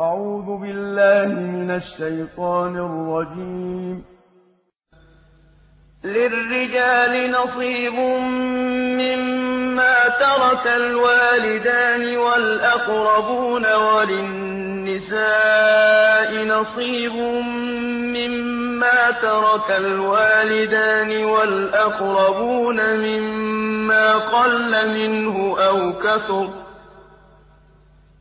أعوذ بالله من الشيطان الرجيم. للرجال نصيب مما ترك الوالدان والأقربون وللنساء نصيب مما ترك الوالدان والأقربون مما قل منه أو كثر.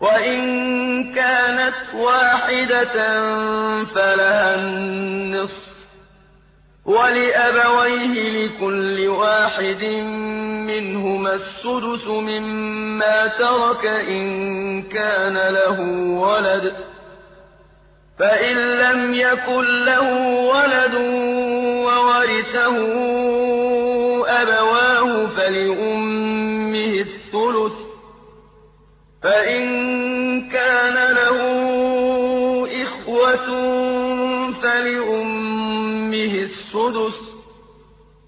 وَإِن كَانَتْ وَاحِدَةً فَلَهَا النِّصْفُ وَلِأَبَوَيْهِ لِكُلِّ وَاحِدٍ مِّنْهُمَا السُّدُسُ مِمَّا تَرَكَ إِن كَانَ لَهُ وَلَدٌ ۚ فَإِن لَّمْ يَكُن لَّهُ وَلَدٌ وَوَرِثَهُ أَبَوَاهُ فَلِأُمِّهِ الثُّلُثُ ۚ فَإِن كَانَ لَهُ إِخْوَةٌ فَلِأُمِّهِ السُّدُسُ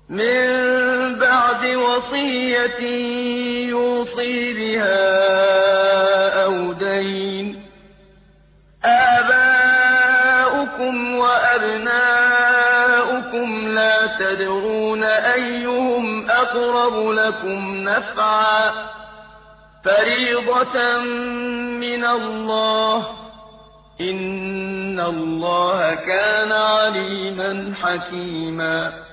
مِن بَعْدِ وَصِيَّةٍ يُوصِي بِهَا أَوْ دَيْنٍ ۗ آبَاؤُكُمْ وَأَبْنَاؤُكُمْ لَا تَدْرُونَ أَيُّهُمْ أَقْرَبُ لَكُمْ نَفْعًا ۚ فَرِيضَةً مِّنَ اللَّهِ ۗ. إِنَّ اللَّهَ كَانَ عَلِيمًا حَكِيمًا.